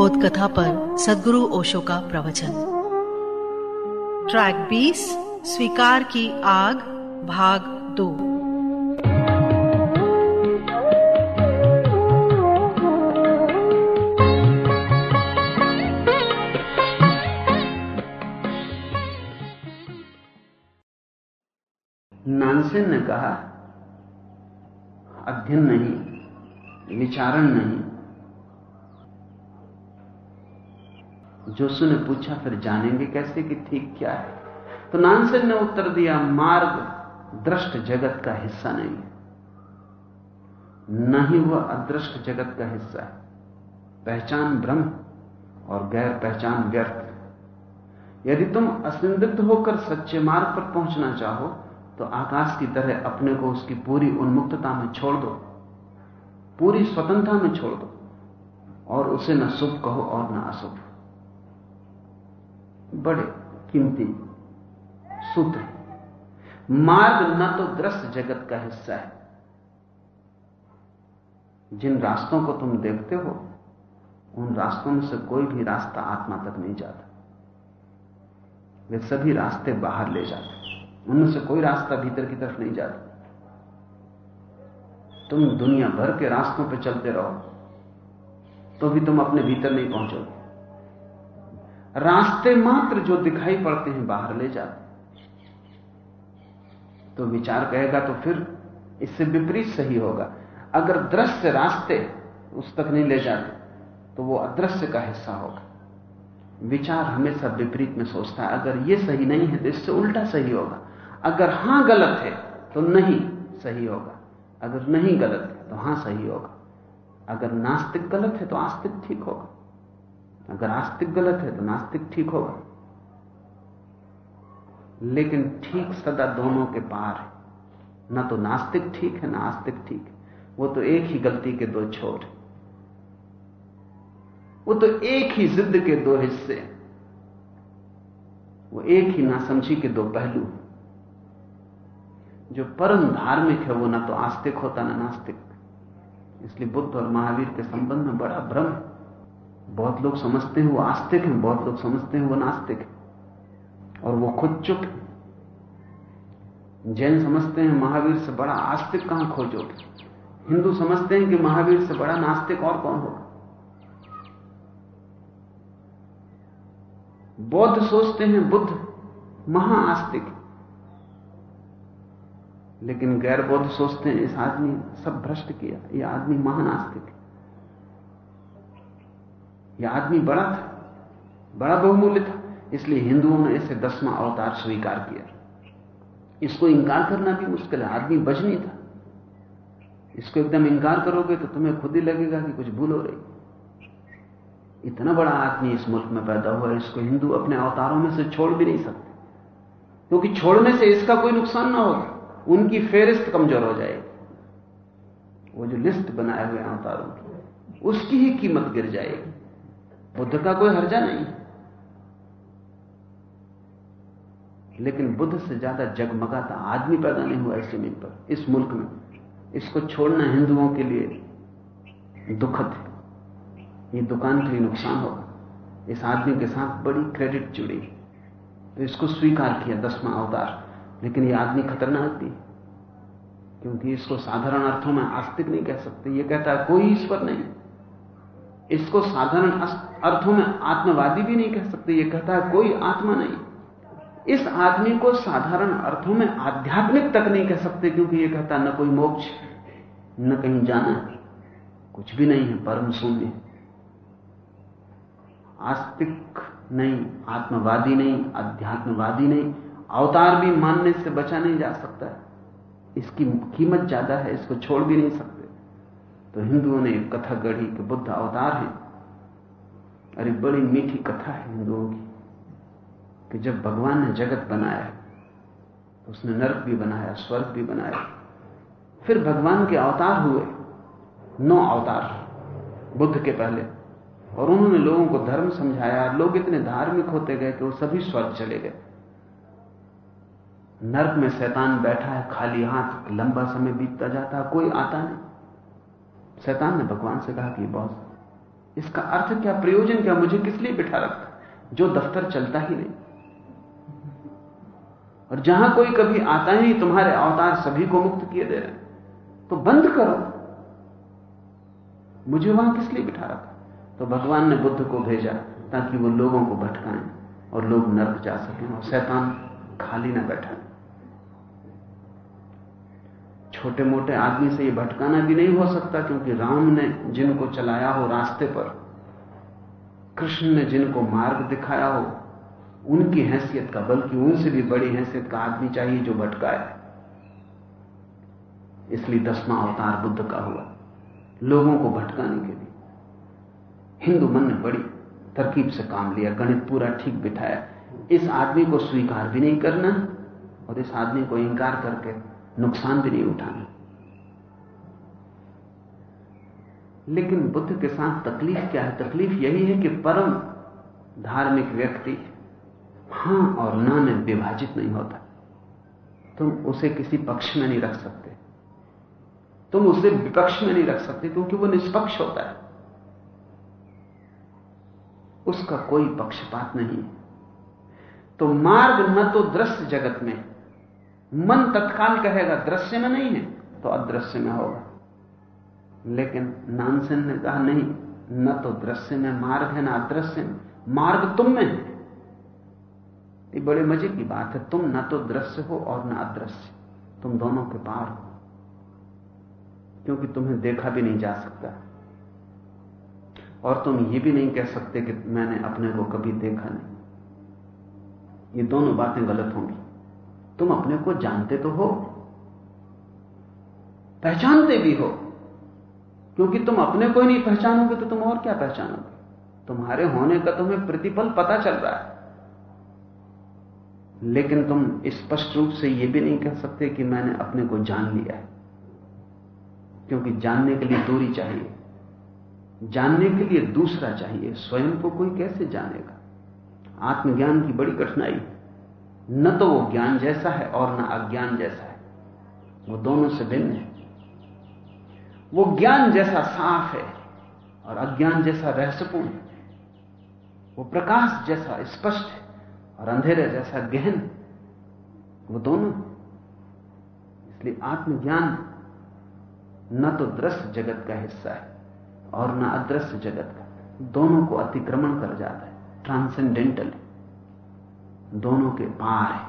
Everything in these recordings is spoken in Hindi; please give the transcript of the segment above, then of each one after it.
बोध कथा पर सदगुरु ओशो का प्रवचन। ट्रैक 20 स्वीकार की आग, भाग दो। नानसेन ने कहा, अध्ययन नहीं, विचारण नहीं। जोशु ने पूछा, फिर जानेंगे कैसे कि ठीक क्या है? तो नानसेन ने उत्तर दिया, मार्ग दृष्ट जगत का हिस्सा नहीं है। न ही वह अदृष्ट जगत का हिस्सा है। पहचान ब्रह्म और गैर पहचान व्यर्थ यदि तुम असंदिग्ध होकर सच्चे मार्ग पर पहुँचना चाहो तो आकाश की तरह अपने को उसकी पूरी उन्मुक्तता में छोड़ दो। पूरी स्वतंत्रता में छोड़ दो। और उसे न शुभ कहो और न अशुभ। बड़े कीमती सूत्र मार्ग न तो दृश्य जगत का हिस्सा है। जिन रास्तों को तुम देखते हो, उन रास्तों में से कोई भी रास्ता आत्मा तक नहीं जाता। वे सभी रास्ते बाहर ले जाते उनमें से कोई रास्ता भीतर की तरफ़ नहीं जाता। तुम दुनिया भर के रास्तों पर चलते रहो तो भी तुम अपने भीतर नहीं पहुंचोगे। रास्ते मात्र जो दिखाई पड़ते हैं, बाहर ले जाते तो विचार कहेगा तो फिर इससे विपरीत सही होगा। अगर दृश्य रास्ते उस तक नहीं ले जाते तो वो अदृश्य का हिस्सा होगा। विचार हमेशा विपरीत में सोचता है। अगर ये सही नहीं है तो इससे उल्टा सही होगा। अगर हाँ गलत है तो नहीं सही होगा। अगर नहीं गलत है तो हाँ सही होगा। अगर नास्तिक गलत है तो आस्तिक ठीक होगा। अगर आस्तिक गलत है तो नास्तिक ठीक होगा। लेकिन ठीक सदा दोनों के पार है। ना तो नास्तिक ठीक है, ना आस्तिक ठीक है। वो तो एक ही गलती के दो छोर है। वो तो एक ही जिद के दो हिस्से वो एक ही नासमझी के दो पहलू जो परम धार्मिक है, वो ना तो आस्तिक होता, ना नास्तिक। इसलिए बुद्ध और महावीर के संबंध में बड़ा भ्रम बहुत लोग समझते हैं वो आस्तिक हैं, बहुत लोग समझते हैं वो नास्तिक है। और वो खुद चुप जैन समझते हैं महावीर से बड़ा आस्तिक कहाँ खोजोगे हिंदू समझते हैं कि महावीर से बड़ा नास्तिक और कौन होगा? बौद्ध सोचते हैं बुद्ध महाआस्तिक लेकिन गैर बौद्ध सोचते हैं इस आदमी सब भ्रष्ट किया यह आदमी महान आस्तिक है। यह आदमी बड़ा था, बड़ा बहुमूल्य था, इसलिए हिंदुओं ने इसे दसवां अवतार स्वीकार किया। इसको इंकार करना भी मुश्किल है, आदमी बच नहीं था। इसको एकदम इंकार करोगे तो तुम्हें खुद ही लगेगा कि कुछ भूल हो रही। इतना बड़ा आदमी इस मुल्क में पैदा हुआ, इसको हिंदू अपने अवतारों में से छोड़ भी नहीं सकते। क्योंकि तो छोड़ने से इसका कोई नुकसान ना होगा, उनकी फेरिस्त कमज़ोर हो जाएगी। वो जो लिस्ट बनाए हुए अवतारों की, उसकी ही कीमत गिर जाएगी। बुद्ध का कोई हर्जा नहीं। लेकिन बुद्ध से ज़्यादा जगमगाता आदमी पैदा नहीं हुआ इस ज़मीन पर। इस मुल्क में इसको छोड़ना हिंदुओं के लिए दुखद है। ये दुकान के लिए नुकसान होगा। इस आदमी के साथ बड़ी क्रेडिट जुड़ी। तो इसको स्वीकार किया दसवां अवतार। लेकिन ये आदमी खतरनाक भी क्योंकि इसको साधारण अर्थों में आस्तिक नहीं कह सकते। ये कहता है, कोई ईश्वर नहीं। इसको साधारण अर्थों में आत्मवादी भी नहीं कह सकते, ये कहता है कोई आत्मा नहीं। इस आदमी को साधारण अर्थों में आध्यात्मिक तक नहीं कह सकते, क्योंकि ये कहता न कोई मोक्ष न कहीं जाना कुछ भी नहीं है, परम शून्य आस्तिक नहीं, आत्मवादी नहीं, अध्यात्मवादी नहीं, अवतार भी मानने से बचा नहीं जा सकता। इसकी कीमत ज़्यादा है, इसको छोड़ भी नहीं सकते। तो हिंदुओं ने एक कथा गढ़ी कि बुद्ध अवतार है। अरे बड़ी मीठी कथा है हिंदुओं की, कि जब भगवान ने जगत बनाया तो उसने नरक भी बनाया, स्वर्ग भी बनाया, फिर भगवान के अवतार हुए, नौ अवतार, बुद्ध के पहले। और उन्होंने लोगों को धर्म समझाया, लोग इतने धार्मिक होते गए कि वो सभी स्वर्ग चले गए। नर्क में शैतान बैठा है, खाली हाथ, लंबा समय बीतता जाता कोई आता नहीं। शैतान ने भगवान से कहा कि बॉस, इसका अर्थ क्या, प्रयोजन क्या, मुझे किस लिए बिठा रखा जो दफ्तर चलता ही नहीं। और जहाँ कोई कभी आता ही तुम्हारे अवतार सभी को मुक्त किए दे रहे हैं। तो बंद करो। मुझे वहाँ किस लिए बिठा रखा? तो भगवान ने बुद्ध को भेजा, ताकि वो लोगों को भटकाएँ और लोग नर्क जा सकें और शैतान खाली ना बैठा छोटे मोटे आदमी से ये भटकाना भी नहीं हो सकता क्योंकि राम ने जिनको चलाया हो रास्ते पर, कृष्ण ने जिनको मार्ग दिखाया हो, उनकी हैसियत का, बल्कि उनसे भी बड़ी हैसियत का आदमी चाहिए जो भटकाए। इसलिए दसवां अवतार बुद्ध का हुआ, लोगों को भटकाने के लिए। हिंदू मन ने बड़ी तरकीब से काम लिया, गणित पूरा ठीक बिठाया। इस आदमी को स्वीकार भी नहीं करना और इस आदमी को इंकार करके नुकसान भी नहीं उठाना। लेकिन बुद्ध के साथ तकलीफ़ क्या है? तकलीफ़ यही है कि परम धार्मिक व्यक्ति हाँ और ना में विभाजित नहीं होता। तुम उसे किसी पक्ष में नहीं रख सकते। तुम उसे विपक्ष में नहीं रख सकते, क्योंकि वो निष्पक्ष होता है। उसका कोई पक्षपात नहीं तो मार्ग न तो दृश्य जगत में मन तत्काल कहेगा, दृश्य में नहीं है तो अदृश्य में होगा। लेकिन नानसेन ने कहा, नहीं, न तो दृश्य में मार्ग है, ना अदृश्य में। मार्ग तुम में है। ये बड़े मज़े की बात है, तुम न तो दृश्य हो और न अदृश्य। तुम दोनों के पार हो, क्योंकि तुम्हें देखा भी नहीं जा सकता। और तुम ये भी नहीं कह सकते कि मैंने अपने को कभी देखा नहीं। ये दोनों बातें गलत होंगी। तुम अपने को जानते तो हो, पहचानते भी हो। क्योंकि तुम अपने को ही नहीं पहचानोगे तो तुम और क्या पहचानोगे? तुम्हारे होने का तुम्हें प्रतिपल पता चल रहा है। लेकिन तुम स्पष्ट रूप से यह भी नहीं कह सकते कि मैंने अपने को जान लिया है। क्योंकि जानने के लिए दूरी चाहिए। जानने के लिए दूसरा चाहिए। स्वयं को कोई कैसे जानेगा? आत्मज्ञान की बड़ी कठिनाई न तो वो ज्ञान जैसा है और न अज्ञान जैसा है। वो दोनों से भिन्न है। वो ज्ञान जैसा साफ़ है और अज्ञान जैसा रहस्यपूर्ण है। वो प्रकाश जैसा स्पष्ट है और अंधेरे जैसा गहन वो दोनों। इसलिए आत्मज्ञान न तो दृश्य जगत का हिस्सा है और न अदृश्य जगत का। दोनों को अतिक्रमण कर जाता है। ट्रांसेंडेंटल दोनों के पार है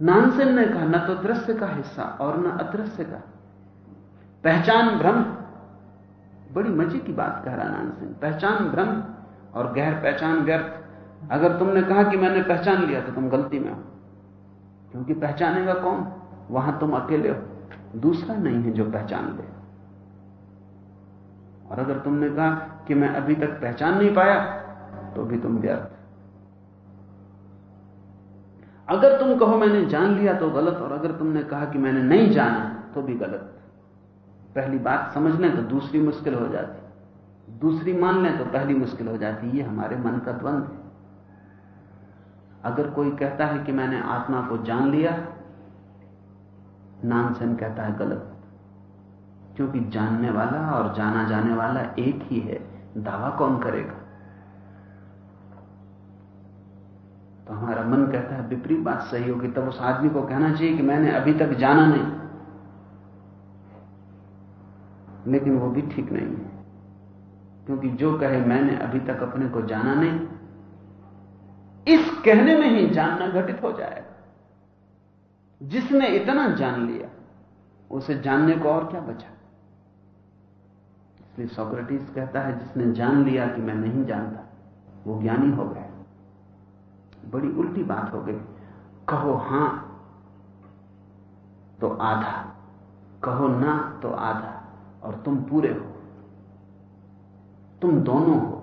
नानसेन ने कहा न तो दृश्य का हिस्सा और न अदृश्य का। पहचान भ्रम बड़ी मज़े की बात कह रहा नानसेन पहचान भ्रम और गैर पहचान व्यर्थ। अगर तुमने कहा कि मैंने पहचान लिया तो तुम गलती में हो। क्योंकि पहचानेगा कौन? वहाँ तुम अकेले हो। दूसरा नहीं है जो पहचान ले। और अगर तुमने कहा कि मैं अभी तक पहचान नहीं पाया तो भी तुम व्यर्थ। अगर तुम कहो मैंने जान लिया तो गलत, और अगर तुमने कहा कि मैंने नहीं जाना तो भी गलत। पहली बात समझ लें तो दूसरी मुश्किल हो जाती। दूसरी मान लें तो पहली मुश्किल हो जाती। ये हमारे मन का द्वंद है। अगर कोई कहता है कि मैंने आत्मा को जान लिया, नानसन कहता है गलत। क्योंकि जानने वाला और जाना जाने वाला एक ही है। दावा कौन करेगा तो हमारा मन कहता है, विपरीत बात सही होगी, तब उस आदमी को कहना चाहिए कि मैंने अभी तक जाना नहीं। लेकिन वो भी ठीक नहीं है। क्योंकि जो कहे, मैंने अभी तक अपने को जाना नहीं, इस कहने में ही जानना घटित हो जाएगा। जिसने इतना जान लिया, उसे जानने को और क्या बचा? इसलिए सोक्रेटिस कहता है, जिसने जान लिया कि मैं नहीं जानता, वो ज्ञानी हो गया। बड़ी उल्टी बात हो गई। कहो हाँ तो आधा। कहो ना तो आधा। और तुम पूरे हो। तुम दोनों हो।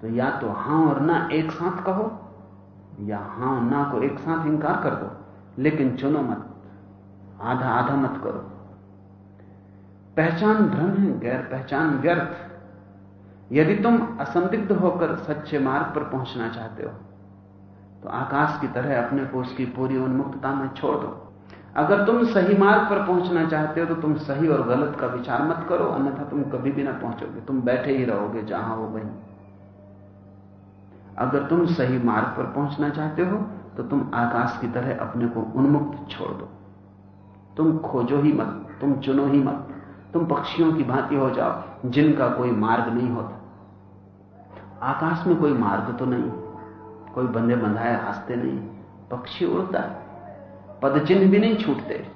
तो या तो हाँ और ना एक साथ कहो, या हाँ और ना को एक साथ इंकार कर दो। लेकिन चुनो मत। आधा आधा मत करो। पहचान भ्रम है, गैर पहचान व्यर्थ। यदि तुम असंदिग्ध होकर सच्चे मार्ग पर पहुँचना चाहते हो तो आकाश की तरह अपने को उसकी पूरी उन्मुक्तता में छोड़ दो। अगर तुम सही मार्ग पर पहुँचना चाहते हो तो तुम सही और गलत का विचार मत करो, अन्यथा तुम कभी भी ना पहुंचोगे। तुम बैठे ही रहोगे जहाँ हो वहीं। अगर तुम सही मार्ग पर पहुँचना चाहते हो तो तुम आकाश की तरह अपने को उन्मुक्त छोड़ दो। तुम खोजो ही मत, तुम चुनो ही मत। तुम पक्षियों की भांति हो जाओ, जिनका कोई मार्ग नहीं होता। आकाश में कोई मार्ग तो नहीं। कोई बंधे बंधाए, हँसते नहीं, पक्षी उड़ता पद चिन्ह भी नहीं छूटते।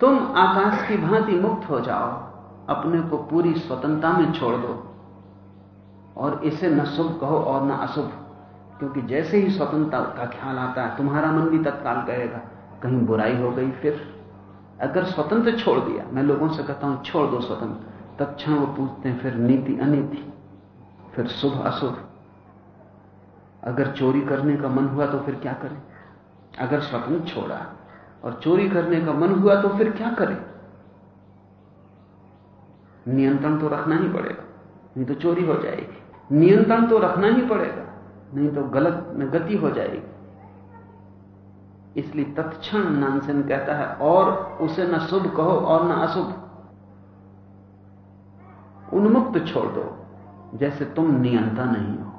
तुम आकाश की भांति मुक्त हो जाओ, अपने को पूरी स्वतंत्रता में छोड़ दो। और इसे न शुभ कहो और न अशुभ, क्योंकि जैसे ही स्वतंत्रता का ख्याल आता है, तुम्हारा मन भी तत्काल कहेगा, कहीं बुराई हो गई फिर? अगर स्वतंत्र छोड़ दिया, मैं लोगों से कहता हूँ, छोड़ दो स्वतंत्र। तत्ण वो पूछते हैं, फिर नीति अनिति, फिर शुभ अशुभ? अगर चोरी करने का मन हुआ तो फिर क्या करें? अगर स्वतंत्र छोड़ा और चोरी करने का मन हुआ तो फिर क्या करें? नियंत्रण तो रखना ही पड़ेगा, नहीं तो चोरी हो जाएगी। नियंत्रण तो रखना ही पड़ेगा, नहीं तो गलत में गति हो जाएगी। इसलिए तत्क्षण नानसेन कहता है, और उसे न शुभ कहो और न अशुभ। उन्मुक्त छोड़ दो, जैसे तुम नियंता नहीं हो।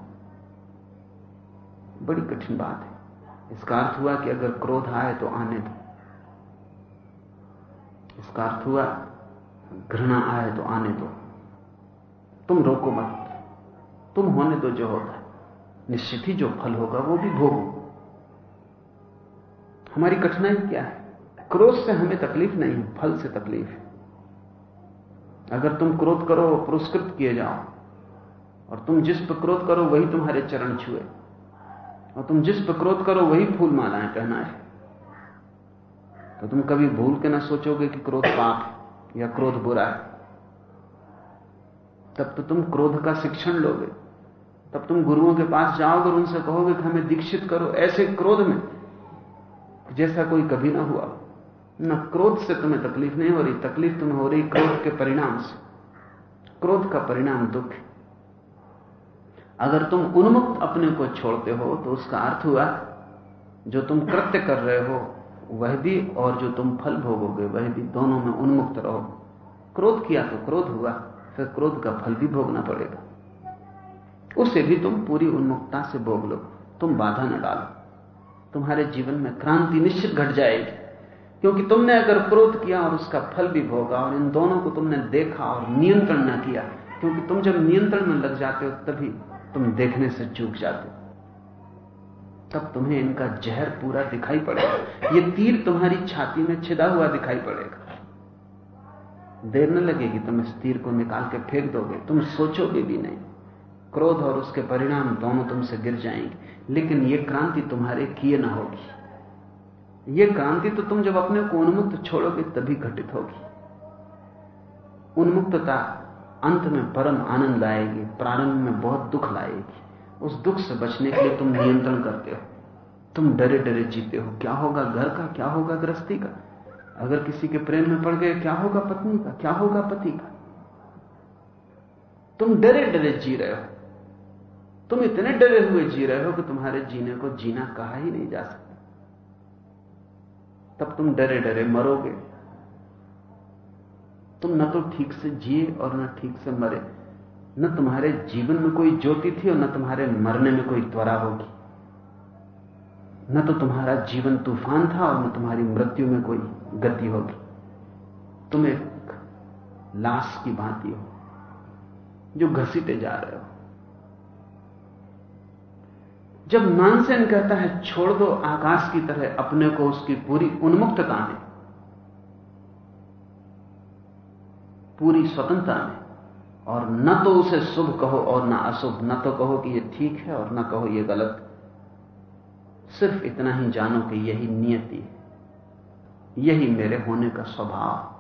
बड़ी कठिन बात है। इसका अर्थ हुआ कि अगर क्रोध आए तो आने दो। इसका अर्थ हुआ, घृणा आए तो आने दो। तुम रोको मत। तुम होने दो जो होता है निश्चित ही जो फल होगा वो भी भोगो। हमारी कठिनाई क्या है? क्रोध से हमें तकलीफ़ नहीं, फल से तकलीफ़ है। अगर तुम क्रोध करो, पुरस्कृत किए जाओ। और तुम जिस पर क्रोध करो, वही तुम्हारे चरण छुए। और तुम जिस पर क्रोध करो, वही फूल मालाएँ पहना है तो तुम कभी भूल के ना सोचोगे कि क्रोध पाप है या क्रोध बुरा है। तब तो तुम क्रोध का शिक्षण लोगे। तब तुम गुरुओं के पास जाओगे और उनसे कहोगे कि हमें दीक्षित करो ऐसे क्रोध में, जैसा कोई कभी ना हुआ। न क्रोध से तुम्हें तकलीफ़ नहीं हो रही, तकलीफ़ तुम्हें हो रही क्रोध के परिणाम से। क्रोध का परिणाम दुख है। अगर तुम उन्मुक्त अपने को छोड़ते हो तो उसका अर्थ हुआ, जो तुम कृत्य कर रहे हो, वह भी और जो तुम फल भोगोगे, वह भी दोनों में उन्मुक्त रहो। क्रोध किया तो क्रोध हुआ, फिर क्रोध का फल भी भोगना पड़ेगा। उसे भी तुम पूरी उन्मुक्ता से भोग लो, तुम बाधा न डालो। तुम्हारे जीवन में क्रांति निश्चित घट जाएगी, क्योंकि तुमने अगर क्रोध किया और उसका फल भी भोगा, और इन दोनों को तुमने देखा और नियंत्रण न किया, क्योंकि तुम जब नियंत्रण में लग जाते हो, तभी तुम देखने से चूक जाते। तब तुम्हें इनका जहर पूरा दिखाई पड़ेगा। ये तीर तुम्हारी छाती में छिदा हुआ दिखाई पड़ेगा। देर न लगेगी, तुम इस तीर को निकाल के फेंक दोगे। तुम सोचोगे भी नहीं। क्रोध और उसके परिणाम दोनों तुमसे गिर जाएँगे। लेकिन यह क्रांति तुम्हारे किए ना होगी। यह क्रांति तो तुम जब अपने को उन्मुक्त छोड़ोगे, तभी घटित होगी। उन्मुक्तता अंत में परम आनंद आएगी, प्रारंभ में बहुत दुख लाएगी। उस दुख से बचने के लिए तुम नियंत्रण करते हो। तुम डरे डरे जीते हो। क्या होगा घर का? क्या होगा गृहस्थी का? अगर किसी के प्रेम में पड़ गए, क्या होगा पत्नी का? क्या होगा पति का? तुम डरे डरे जी रहे हो। तुम इतने डरे हुए जी रहे हो कि तुम्हारे जीने को जीना कहा ही नहीं जा सकता। तब तुम डरे डरे मरोगे। तुम न तो ठीक से जिए और न ठीक से मरे। न तुम्हारे जीवन में कोई ज्योति थी और न तुम्हारे मरने में कोई त्वरा होगी। न तो तुम्हारा जीवन तूफ़ान था और न तुम्हारी मृत्यु में कोई गति होगी। तुम एक लाश की भांति हो, जो घसीटे जा रहे हो। जब नानसेन कहता है, छोड़ दो आकाश की तरह अपने को उसकी पूरी उन्मुक्तता में पूरी स्वतंत्रता में। और न तो उसे शुभ कहो और न अशुभ। न तो कहो कि यह ठीक है और न कहो यह गलत। सिर्फ़ इतना ही जानो कि यही नियति है। यही मेरे होने का स्वभाव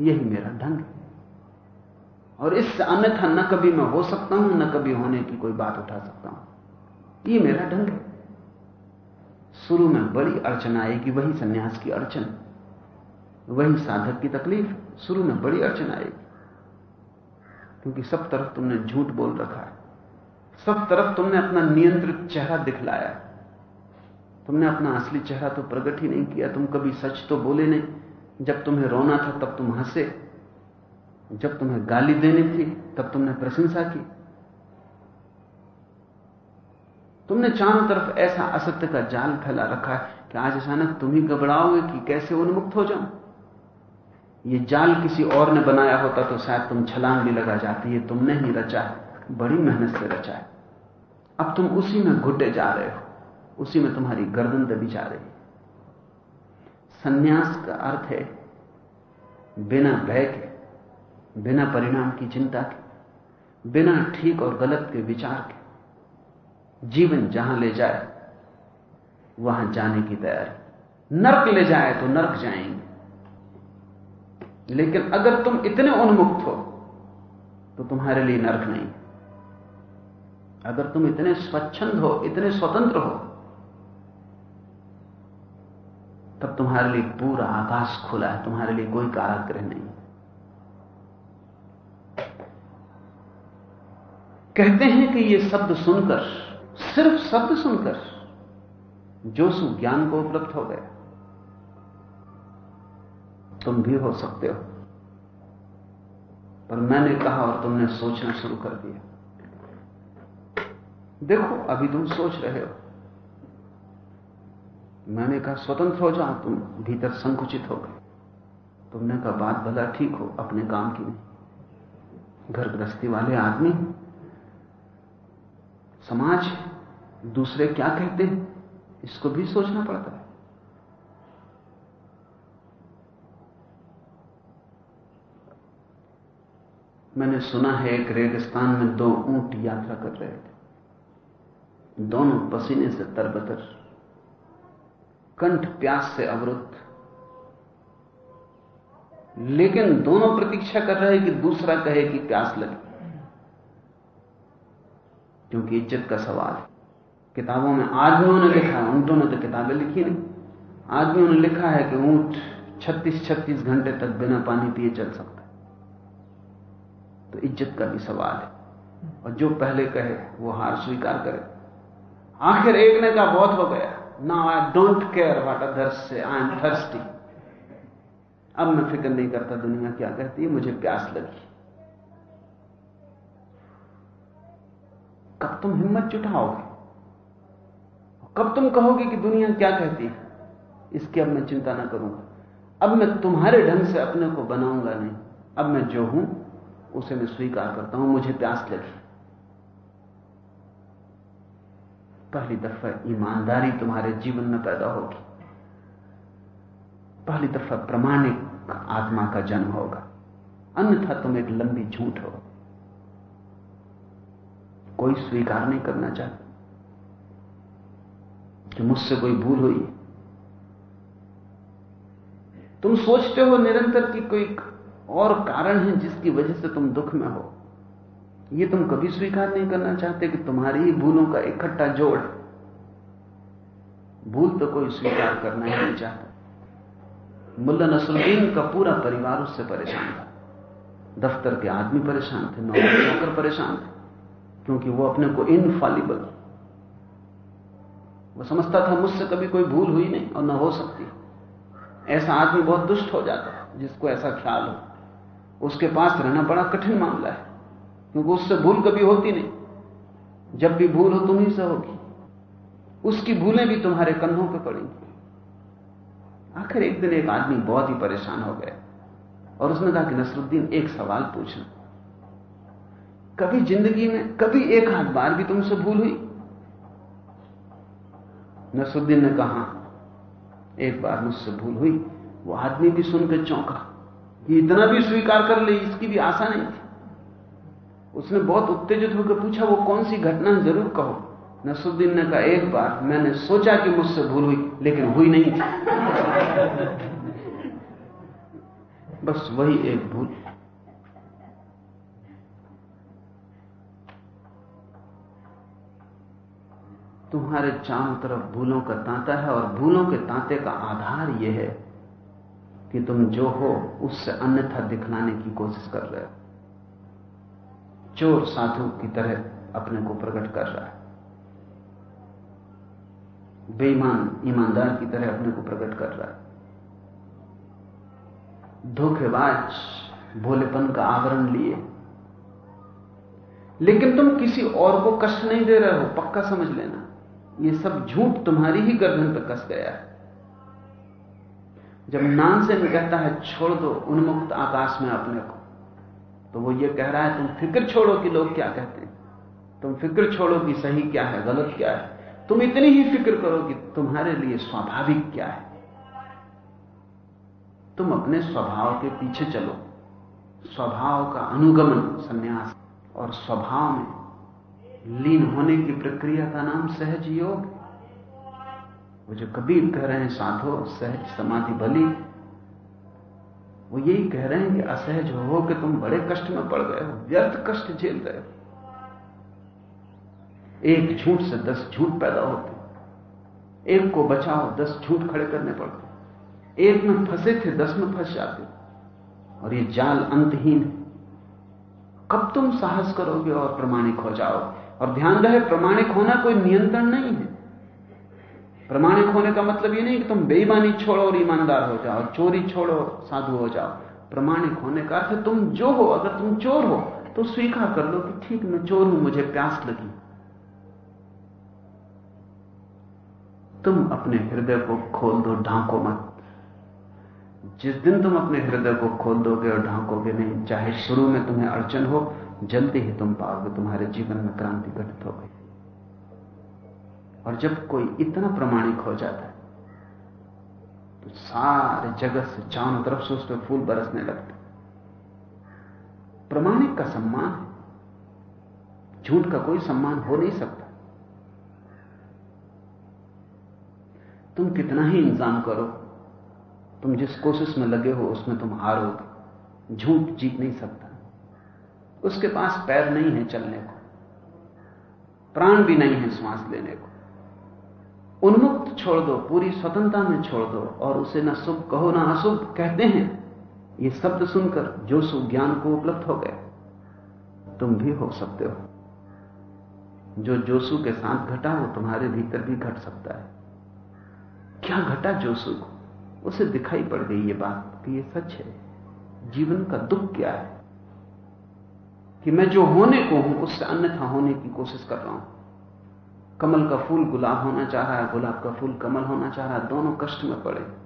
यही मेरा ढंग है। और इससे अन्यथा न कभी मैं हो सकता हूँ, न कभी होने की कोई बात उठा सकता हूँ। ये मेरा ढंग है। शुरू में बड़ी अड़चन आएगी, वही सन्यास की अड़चन, वही साधक की तकलीफ़। शुरू में बड़ी अड़चन आएगी। क्योंकि सब तरफ़ तुमने झूठ बोल रखा है। सब तरफ़ तुमने अपना नियंत्रित चेहरा दिखलाया तुमने अपना असली चेहरा तो प्रकट ही नहीं किया। तुम कभी सच तो बोले नहीं। जब तुम्हें रोना था, तब तुम हंसे। जब तुम्हें गाली देनी थी तब तुमने प्रशंसा की। तुमने चारों तरफ़ ऐसा असत्य का जाल फैला रखा है कि आज अचानक तुम ही घबराओगे कि कैसे उन्मुक्त हो जाऊँ। ये जाल किसी और ने बनाया होता तो शायद तुम छलांग भी लगा जाती, ये तुमने ही रचा है। बड़ी मेहनत से रचा है। अब तुम उसी में घुटे जा रहे हो, उसी में तुम्हारी गर्दन दबी जा रही है। संन्यास का अर्थ है बिना भय के, बिना परिणाम की चिंता के, बिना ठीक और गलत के विचार के, जीवन जहाँ ले जाए, वहाँ जाने की तैयारी। नरक ले जाए तो नरक जाएँगे। लेकिन अगर तुम इतने उन्मुक्त हो तो तुम्हारे लिए नरक नहीं। अगर तुम इतने स्वच्छंद हो, इतने स्वतंत्र हो, तब तुम्हारे लिए पूरा आकाश खुला है, तुम्हारे लिए कोई काराग्रह नहीं। कहते हैं कि ये शब्द सुनकर, सिर्फ़ शब्द सुनकर जोशु ज्ञान को उपलब्ध हो गया। तुम भी हो सकते हो। पर मैंने कहा और तुमने सोचना शुरू कर दिया। देखो, अभी तुम सोच रहे हो। मैंने कहा, स्वतंत्र हो जाओ, तुम भीतर संकुचित हो गए। तुमने कहा, बात भला ठीक हो, अपने काम की नहीं। घर गृहस्थी वाले आदमी समाज, दूसरे क्या कहते हैं? इसको भी सोचना पड़ता है। मैंने सुना है एक रेगिस्तान में दो ऊँट यात्रा कर रहे थे। दोनों पसीने से तरबतर, कंठ प्यास से अवरुद्ध। लेकिन दोनों प्रतीक्षा कर रहे कि दूसरा कहे कि प्यास लगे। क्योंकि इज़्ज़त का सवाल है। किताबों में आदमियों ने लिखा है ऊंटों ने तो किताबें लिखी नहीं। आदमियों ने लिखा है कि ऊँट 36-36 घंटे तक बिना पानी पिए चल सकता तो इज़्ज़त का भी सवाल है। और जो पहले कहे, वो हार स्वीकार करे। आखिर एक ने कहा, बहुत हो गया। ना I don't care what others say. I am thirsty अब मैं फ़िक्र नहीं करता दुनिया क्या कहती है, मुझे प्यास लगी। कब तुम हिम्मत जुटाओगे? कब तुम कहोगे कि दुनिया क्या कहती है? इसकी अब मैं चिंता ना करूँगा। अब मैं तुम्हारे ढंग से अपने को बनाऊँगा नहीं। अब मैं जो हूँ उसे मैं स्वीकार करता हूँ, मुझे प्यास लगी। पहली दफ़ा ईमानदारी तुम्हारे जीवन में पैदा होगी। पहली दफ़ा प्रमाणिक आत्मा का जन्म होगा। अन्यथा तुम एक लंबी झूठ हो। कोई स्वीकार नहीं करना चाहता। कि मुझसे कोई भूल हुई तुम सोचते हो निरंतर कि कोई और कारण है जिसकी वजह से तुम दुख में हो। यह तुम कभी स्वीकार नहीं करना चाहते कि तुम्हारी ही भूलों का इकट्ठा जोड़। भूल तो कोई स्वीकार करना ही नहीं चाहता। मुल्ला नसरुद्दीन का पूरा परिवार उससे परेशान था। दफ्तर के आदमी परेशान थे, नौकर नौकर परेशान थे, क्योंकि वो अपने को इनफॉलिबल वो समझता था, मुझसे कभी कोई भूल हुई नहीं और ना हो सकती। ऐसा आदमी बहुत दुष्ट हो जाता है, जिसको ऐसा ख्याल हो। उसके पास रहना बड़ा कठिन मामला है, क्योंकि उससे भूल कभी होती नहीं। जब भी भूल हो तुम ही से होगी। उसकी भूलें भी तुम्हारे कंधों पर पड़ेंगी। आखिर एक दिन एक आदमी बहुत ही परेशान हो गया और उसने कहा कि नसरुद्दीन, एक सवाल पूछना। कभी ज़िंदगी में कभी एक हाथ बार भी तुमसे भूल हुई? नसरुद्दीन ने कहा, एक बार मुझसे भूल हुई? वो आदमी भी सुनकर चौंका। कि इतना भी स्वीकार कर ले, इसकी भी आशा नहीं थी। उसने बहुत उत्तेजित होकर पूछा, वो कौन सी घटना ज़रूर कहो। नसरुद्दीन ने कहा, एक बार मैंने सोचा कि मुझसे भूल हुई, लेकिन हुई नहीं थी। बस वही एक भूल। तुम्हारे चारों तरफ़ भूलों का तांता है और भूलों के तांते का आधार यह है कि तुम जो हो, उससे अन्यथा दिखलाने की कोशिश कर रहे हो। चोर साधु की तरह अपने को प्रकट कर रहा है। बेईमान, ईमानदार की तरह अपने को प्रकट कर रहा है। धोखेबाज, भोलेपन का आवरण लिए। लेकिन तुम किसी और को कष्ट नहीं दे रहे हो, पक्का समझ लेना। ये सब झूठ तुम्हारी ही गर्दन पर कस गया है। जब नानसेन कहता है, छोड़ दो, उन्मुक्त आकाश में अपने को। तो वो ये कह रहा है, तुम फ़िक्र छोड़ो कि लोग क्या कहते हैं। तुम फ़िक्र छोड़ो कि सही क्या है, गलत क्या है। तुम इतनी ही फ़िक्र करो कि तुम्हारे लिए स्वाभाविक क्या है। तुम अपने स्वभाव के पीछे चलो। स्वभाव का अनुगमन, संन्यास। और स्वभाव में लीन होने की प्रक्रिया का नाम सहज योग वो जो कबीर कह रहे हैं, साधो सहज, समाधि भली वो यही कह रहे हैं कि असहज हो कि तुम बड़े कष्ट में पड़ गए हो, व्यर्थ कष्ट झेल रहे हो। एक झूठ से दस झूठ पैदा होते एक को बचाओ दस झूठ खड़े करने पड़ते एक में फंसे थे, दस में फंस जाते और ये जाल अंतहीन है। कब तुम साहस करोगे और प्रमाणिक हो जाओ और ध्यान रहे, प्रमाणिक होना कोई नियंत्रण नहीं है। प्रमाणिक होने का मतलब ये नहीं कि तुम बेईमानी छोड़ो और ईमानदार हो जाओ, चोरी छोड़ो, साधु हो जाओ। प्रमाणिक होने का अर्थ तुम जो हो, अगर तुम चोर हो तो स्वीकार कर लो कि ठीक, मैं चोर हूँ, मुझे प्यास लगी। तुम अपने हृदय को खोल दो, ढांको मत। जिस दिन तुम अपने हृदय को खोल दोगे और ढांकोगे नहीं, चाहे शुरू में तुम्हें अड़चन हो, जल्दी ही तुम पाओगे, तुम्हारे जीवन में क्रांति घटित हो गई। और जब कोई इतना प्रमाणिक हो जाता है तो सारे जगत से चारों तरफ़ से उस पर फूल बरसने लगते प्रमाणिक का सम्मान है। झूठ का कोई सम्मान हो नहीं सकता। तुम कितना ही इंतज़ाम करो, तुम जिस कोशिश में लगे हो उसमें तुम हारोगे। झूठ जीत नहीं सकता। उसके पास पैर नहीं है चलने को। प्राण भी नहीं है श्वास लेने को। उन्मुक्त छोड़ दो, पूरी स्वतंत्रता में छोड़ दो, और उसे न शुभ कहो, ना अशुभ कहते हैं। ये शब्द सुनकर जो ज्ञान को उपलब्ध हो गए तुम भी हो सकते हो। जो जोसु के साथ घटा, वो तुम्हारे भीतर भी घट सकता है। क्या घटा जोसु को? उसे दिखाई पड़ गई ये बात कि ये सच है। जीवन का दुख क्या है? कि मैं जो होने को हूँ, उससे अन्यथा होने की कोशिश कर रहा हूँ। कमल का फूल गुलाब होना चाह रहा है गुलाब का फूल कमल होना चाह रहा है दोनों कष्ट में पड़े।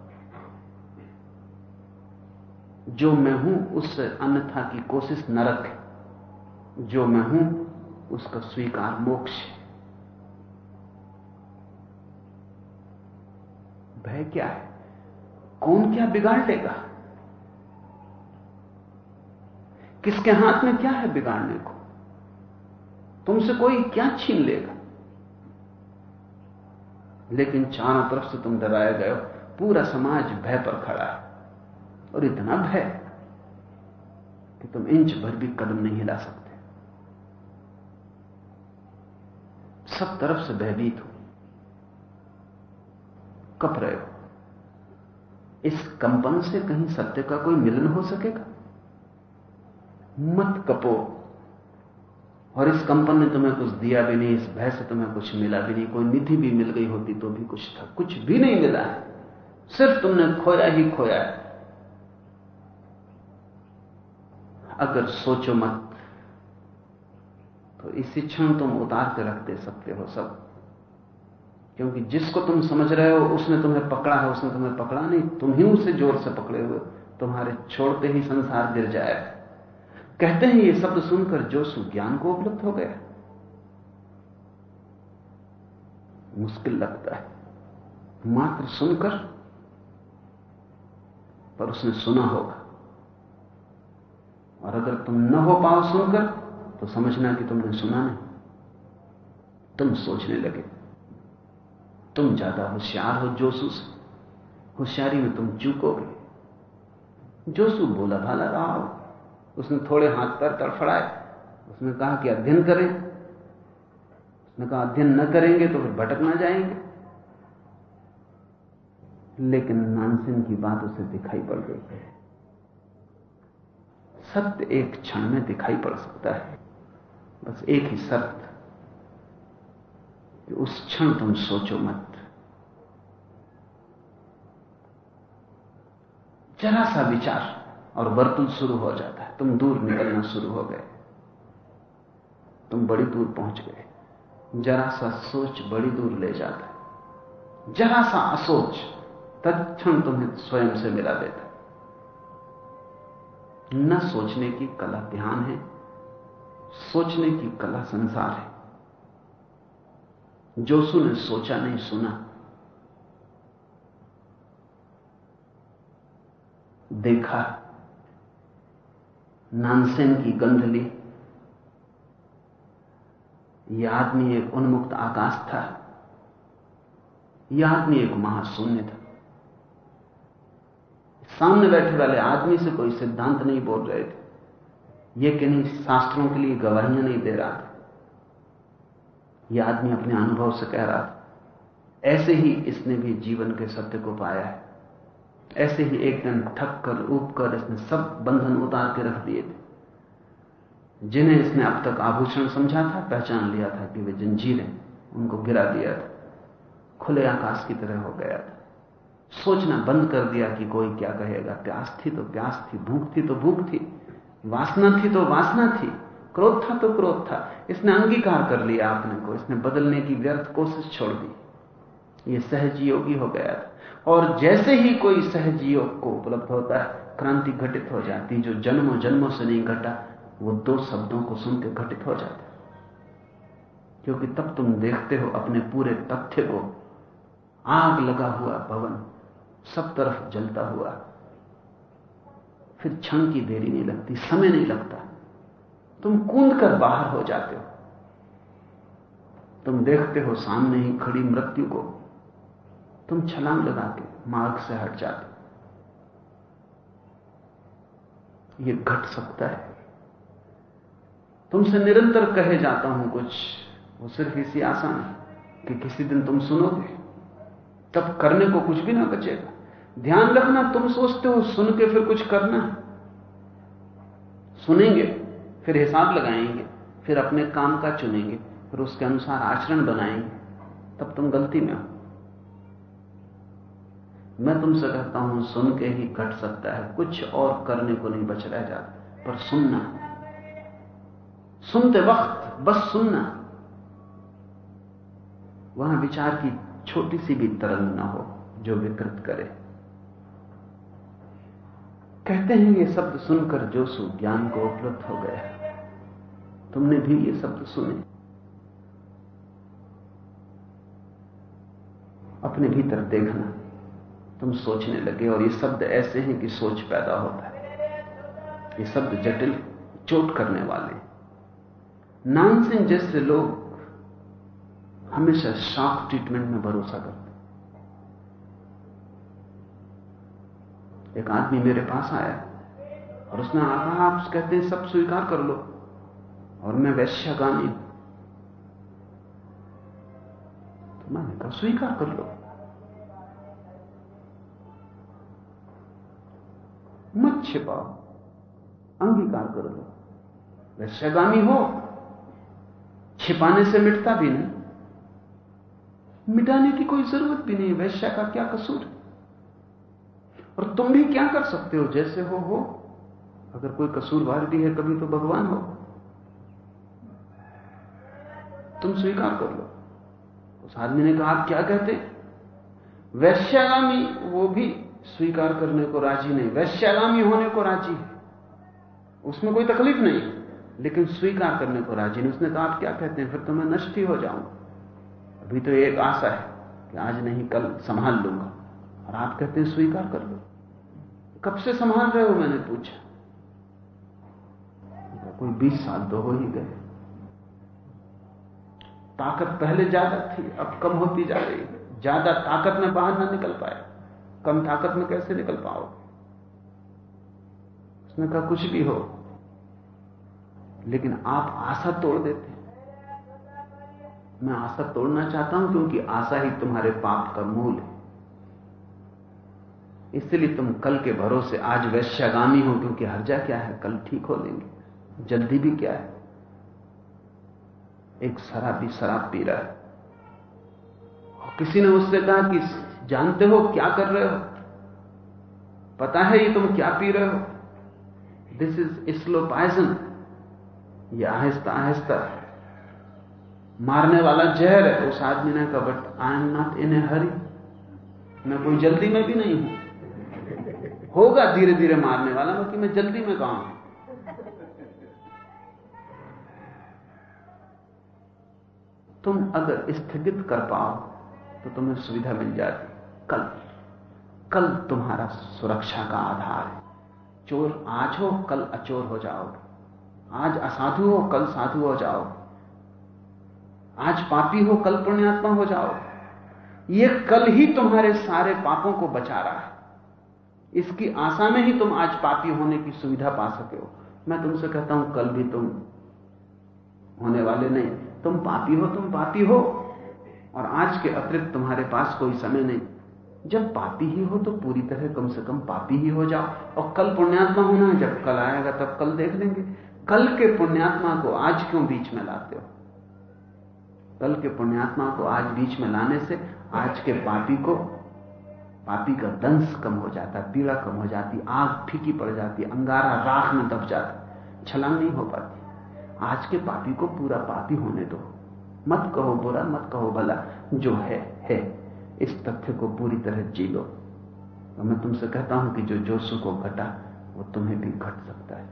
जो मैं हूँ उससे अन्यथा की कोशिश नरक है। जो मैं हूँ, उसका स्वीकार मोक्ष है। भय क्या है? कौन क्या बिगाड़ लेगा? किसके हाथ में क्या है बिगाड़ने को? तुमसे कोई क्या छीन लेगा? लेकिन चारों तरफ़ से तुम डराए गए हो। पूरा समाज भय पर खड़ा है। और इतना भय कि तुम इंच भर भी कदम नहीं हिला सकते। सब तरफ़ से भयभीत हो। कप रहे हो। इस कंपन से कहीं सत्य का कोई मिलन हो सकेगा? मत कपो। और इस कंपन ने तुम्हें कुछ दिया भी नहीं, इस भय से तुम्हें कुछ मिला भी नहीं, कोई निधि भी मिल गई होती तो भी कुछ था, कुछ भी नहीं मिला है। सिर्फ़ तुमने खोया ही खोया है। अगर सोचो मत तो इसी क्षण तुम उतार के रख दे सकते हो सब। क्योंकि जिसको तुम समझ रहे हो, उसने तुम्हें पकड़ा है, उसने तुम्हें पकड़ा नहीं, तुम ही उसे ज़ोर से पकड़े हुए, तुम्हारे छोड़ते ही संसार गिर जाए कहते हैं ये शब्द सुनकर जो सुज्ञान को उपलब्ध हो गया। मुश्किल लगता है। मात्र सुनकर, पर उसने सुना होगा। और अगर तुम न हो पाओ सुनकर तो समझना कि तुमने सुना नहीं। तुम सोचने लगे। तुम ज़्यादा होशियार हो जोसू से। होशियारी में तुम चूकोगे। जोसू बोला भाला रहा हो। उसने थोड़े हाथ पर तड़फड़ाए, उसने कहा कि अध्ययन करें। उसने कहा, अध्ययन न करेंगे तो फिर भटक ना जाएँगे। लेकिन नानसिंह की बात उसे दिखाई पड़ गई है। सत्य एक क्षण में दिखाई पड़ सकता है। बस एक ही शर्त कि उस क्षण तुम सोचो मत। जरा सा विचार। और वर्तुल शुरू हो जाता है। तुम दूर निकलना शुरू हो गए। तुम बड़ी दूर पहुँच गए। जरा सा सोच बड़ी दूर ले जाता है। जरा सा असोच, तत्क्षण तुम्हें स्वयं से मिला देता है। न सोचने की कला ध्यान है, सोचने की कला संसार है। जोसु ने सोचा नहीं, सुना। देखा नानसेन की गंध ली। यह आदमी एक उन्मुक्त आकाश था। यह आदमी एक महाशून्य था। सामने बैठे वाले आदमी से कोई सिद्धांत नहीं बोल रहे थे। यह कि नहीं शास्त्रों के लिए गवाहियाँ नहीं दे रहा था। यह आदमी अपने अनुभव से कह रहा था, ऐसे ही इसने भी जीवन के सत्य को पाया है। ऐसे ही एक दिन थक कर ऊब कर इसने सब बंधन उतार के रख दिए थे। जिन्हें इसने अब तक आभूषण समझा था, पहचान लिया था कि वे जंजीरें उनको गिरा दिया था, खुले आकाश की तरह हो गया था। सोचना बंद कर दिया कि कोई क्या कहेगा, प्यास थी तो प्यास थी, भूख थी तो भूख थी, वासना थी तो वासना थी, क्रोध था तो क्रोध था। इसने अंगीकार कर लिया आपने को, इसने बदलने की व्यर्थ कोशिश छोड़ दी। ये सहज योगी हो गया था। और जैसे ही कोई सहज योग को उपलब्ध होता है, क्रांति घटित हो जाती जो जन्मों जन्मों से नहीं घटा, वो दो शब्दों को सुनकर घटित हो जाता क्योंकि तब तुम देखते हो अपने पूरे तथ्य को। आग लगा हुआ भवन, सब तरफ़ जलता हुआ। फिर क्षण की देरी नहीं लगती, समय नहीं लगता। तुम कूद कर बाहर हो जाते हो। तुम देखते हो सामने ही खड़ी मृत्यु को। तुम छलांग लगा के मार्ग से हट जाते। ये घट सकता है। तुमसे निरंतर कहे जाता हूँ कुछ, वो सिर्फ़ इसी आशा में कि किसी दिन तुम सुनोगे। तब करने को कुछ भी ना बचेगा। ध्यान रखना, तुम सोचते हो, सुन के फिर कुछ करना सुनेंगे, फिर हिसाब लगाएँगे, फिर अपने काम का चुनेंगे, फिर उसके अनुसार आचरण बनाएँगे। तब तुम गलती में हो। मैं तुमसे कहता हूँ, सुन के ही घट सकता है। कुछ और करने को नहीं बच रह जाता, पर सुनना। सुनते वक्त बस सुनना। वहाँ विचार की छोटी सी भी तरंग ना हो, जो विकृत करे। कहते हैं, ये शब्द सुनकर जोशु ज्ञान को उपलब्ध हो गया तुमने भी ये शब्द सुने। अपने भीतर देखना। तुम सोचने लगे और ये शब्द ऐसे हैं कि सोच पैदा होता है। ये शब्द जटिल, चोट करने वाले। नानसिंह जैसे लोग हमेशा शॉक ट्रीटमेंट में भरोसा करते एक आदमी मेरे पास आया और उसने कहा आप कहते हैं सब स्वीकार कर लो और मैं वैश्यगामी तो मैंने कहा, स्वीकार कर लो। मत छिपाओ अंगीकार कर लो। वैश्यगामी हो। छिपाने से मिटता भी नहीं। मिटाने की कोई ज़रूरत भी नहीं वैश्य का क्या कसूर और तुम भी क्या कर सकते हो? जैसे हो हो। अगर कोई कसूरवार भी है, कभी तो भगवान हो। तुम स्वीकार कर लो। उस आदमी ने कहा, आप क्या कहते वैश्यागामी वो भी स्वीकार करने को राज़ी नहीं। वैश्यागामी होने को राज़ी है। उसमें कोई तकलीफ़ नहीं। लेकिन स्वीकार करने को राज़ी नहीं। उसने कहा, आप क्या कहते हैं? फिर तो मैं नष्ट ही हो जाऊँगा। अभी तो एक आशा है कि आज नहीं, कल संभाल लूँगा। और आप कहते हैं, स्वीकार कर लो। कब से संभाल रहे हो मैंने पूछा। कोई बीस साल तो हो ही गए। ताकत पहले ज़्यादा थी, अब कम होती जा रही ज़्यादा ताकत में बाहर ना निकल पाए। कम ताकत में कैसे निकल पाओ उसने कहा, कुछ भी हो, लेकिन आप आशा तोड़ देते हैं। मैं आशा तोड़ना चाहता हूँ क्योंकि आशा ही तुम्हारे पाप का मूल है। इसलिए तुम कल के भरोसे, आज वैश्यागामी हो क्योंकि हर्जा क्या है? कल ठीक हो लेंगे। जल्दी भी क्या है? एक शराबी शराब पी रहा है। और किसी ने उससे कहा कि जानते हो क्या कर रहे हो? पता है ये तुम क्या पी रहे हो? दिस इज़ स्लो पॉइजन ये आहिस्ता आहिस्ता मारने वाला जहर है, उस आदमी ने कहा but I am not in a hurry मैं कोई जल्दी में भी नहीं हूँ। होगा धीरे धीरे मारने वाला कि मैं जल्दी में कहा तुम अगर स्थगित कर पाओ तो तुम्हें सुविधा मिल जाती। कल कल तुम्हारा सुरक्षा का आधार है। चोर आज हो, कल अचोर हो जाओ। आज असाधु हो, कल साधु हो जाओ। आज पापी हो, कल पुण्यात्मा हो जाओ। ये कल ही तुम्हारे सारे पापों को बचा रहा है। इसकी आशा में ही तुम आज पापी होने की सुविधा पा सके हो। मैं तुमसे कहता हूँ, कल भी तुम होने वाले नहीं। तुम पापी हो, तुम पापी हो। और आज के अतिरिक्त तुम्हारे पास कोई समय नहीं। जब पापी ही हो तो पूरी तरह कम से कम पापी ही हो जाओ। और कल पुण्यात्मा होना है, जब कल आएगा तब कल देख लेंगे। कल के पुण्यात्मा को आज क्यों बीच में लाते हो? कल के पुण्यात्मा को आज बीच में लाने से आज के पापी को, पापी का दंश कम हो जाता, पीड़ा कम हो जाती, आग फीकी पड़ जाती, अंगारा राख में दब जाता। छलांग नहीं हो पाती। आज के पापी को पूरा पापी होने दो। मत कहो बुरा, मत कहो भला, जो है है। इस तथ्य को पूरी तरह जी लो तो मैं तुमसे कहता हूँ कि जो जोशु को घटा, वो तुम्हें भी घट सकता है।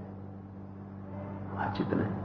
आज इतना है।